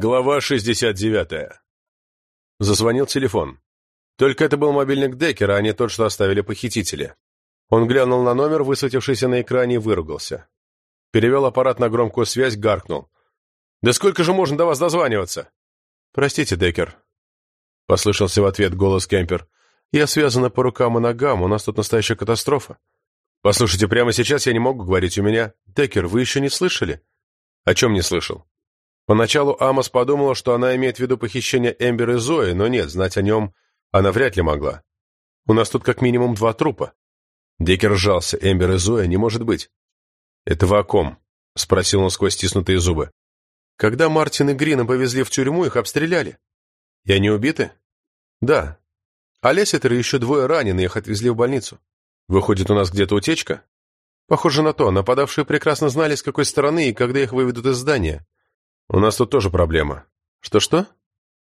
Глава 69. Зазвонил телефон. Только это был мобильник Деккера, а не тот, что оставили похитители. Он глянул на номер, высветившийся на экране, и выругался. Перевел аппарат на громкую связь, гаркнул. «Да сколько же можно до вас дозваниваться?» «Простите, Деккер», — послышался в ответ голос Кемпер. «Я связана по рукам и ногам, у нас тут настоящая катастрофа». «Послушайте, прямо сейчас я не могу говорить у меня. Деккер, вы еще не слышали?» «О чем не слышал?» Поначалу Амос подумала, что она имеет в виду похищение Эмбер и Зои, но нет, знать о нем она вряд ли могла. У нас тут как минимум два трупа. Деккер сжался. Эмбер и Зоя не может быть. «Это вы о ком?» — спросил он сквозь стиснутые зубы. «Когда Мартин и Грина повезли в тюрьму, их обстреляли. И они убиты?» «Да. А Леситер и еще двое ранены, их отвезли в больницу. Выходит, у нас где-то утечка?» «Похоже на то. Нападавшие прекрасно знали, с какой стороны и когда их выведут из здания. «У нас тут тоже проблема». «Что-что?»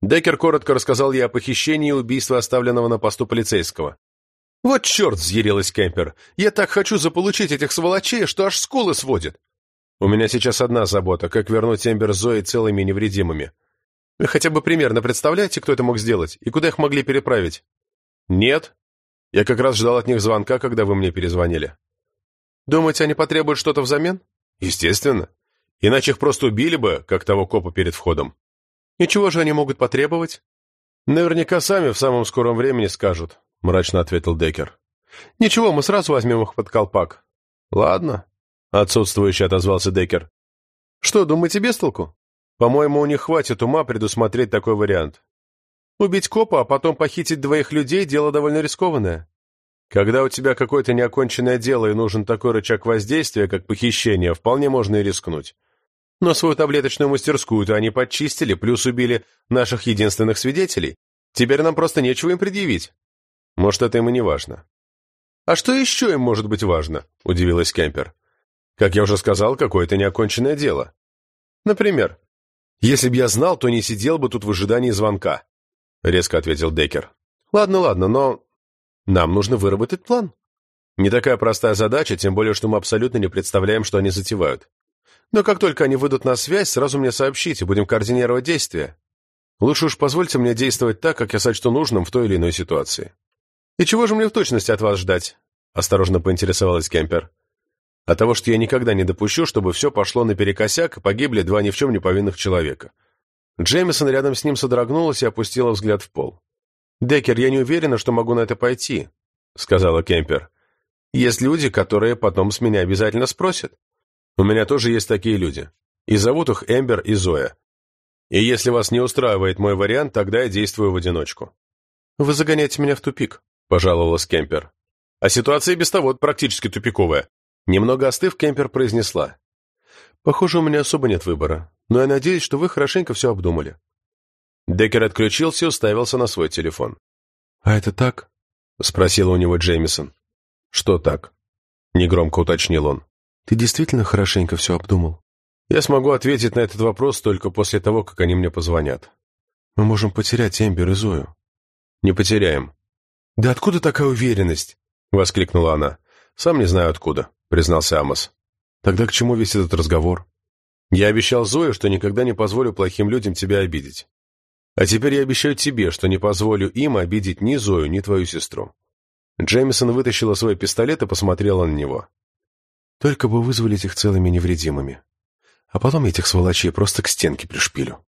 Деккер коротко рассказал ей о похищении и убийстве оставленного на посту полицейского. «Вот черт!» — взъярилась Кемпер. «Я так хочу заполучить этих сволочей, что аж скулы сводит!» «У меня сейчас одна забота — как вернуть Эмбер Зои целыми и невредимыми. Вы хотя бы примерно представляете, кто это мог сделать и куда их могли переправить?» «Нет. Я как раз ждал от них звонка, когда вы мне перезвонили». «Думаете, они потребуют что-то взамен?» «Естественно. Иначе их просто убили бы, как того копа перед входом. И чего же они могут потребовать? Наверняка сами в самом скором времени скажут, мрачно ответил Деккер. Ничего, мы сразу возьмем их под колпак. Ладно, отсутствующе отозвался Деккер. Что, думаете, без толку? По-моему, у них хватит ума предусмотреть такой вариант. Убить копа, а потом похитить двоих людей – дело довольно рискованное. Когда у тебя какое-то неоконченное дело и нужен такой рычаг воздействия, как похищение, вполне можно и рискнуть. Но свою таблеточную мастерскую-то они подчистили, плюс убили наших единственных свидетелей. Теперь нам просто нечего им предъявить. Может, это им и не важно. А что еще им может быть важно? Удивилась Кемпер. Как я уже сказал, какое-то неоконченное дело. Например, если б я знал, то не сидел бы тут в ожидании звонка, резко ответил Деккер. Ладно, ладно, но нам нужно выработать план. Не такая простая задача, тем более, что мы абсолютно не представляем, что они затевают. Но как только они выйдут на связь, сразу мне сообщите, будем координировать действия. Лучше уж позвольте мне действовать так, как я сочту нужным в той или иной ситуации. И чего же мне в точности от вас ждать? Осторожно поинтересовалась Кемпер. От того, что я никогда не допущу, чтобы все пошло наперекосяк и погибли два ни в чем не повинных человека. Джеймисон рядом с ним содрогнулась и опустила взгляд в пол. «Деккер, я не уверена, что могу на это пойти», — сказала Кемпер. «Есть люди, которые потом с меня обязательно спросят. У меня тоже есть такие люди. И зовут их Эмбер и Зоя. И если вас не устраивает мой вариант, тогда я действую в одиночку». «Вы загоняете меня в тупик», — пожаловалась Кемпер. «А ситуация без того практически тупиковая». Немного остыв, Кемпер произнесла. «Похоже, у меня особо нет выбора, но я надеюсь, что вы хорошенько все обдумали». Деккер отключился и уставился на свой телефон. «А это так?» — спросила у него Джеймисон. «Что так?» — негромко уточнил он. Ты действительно хорошенько все обдумал? Я смогу ответить на этот вопрос только после того, как они мне позвонят. Мы можем потерять Эмбер и Зою. Не потеряем. Да откуда такая уверенность? Воскликнула она. Сам не знаю откуда, признался Амос. Тогда к чему весь этот разговор? Я обещал Зое, что никогда не позволю плохим людям тебя обидеть. А теперь я обещаю тебе, что не позволю им обидеть ни Зою, ни твою сестру. Джеймисон вытащила свой пистолет и посмотрела на него. Только бы вызволить их целыми невредимыми. А потом этих сволочей просто к стенке пришпилю.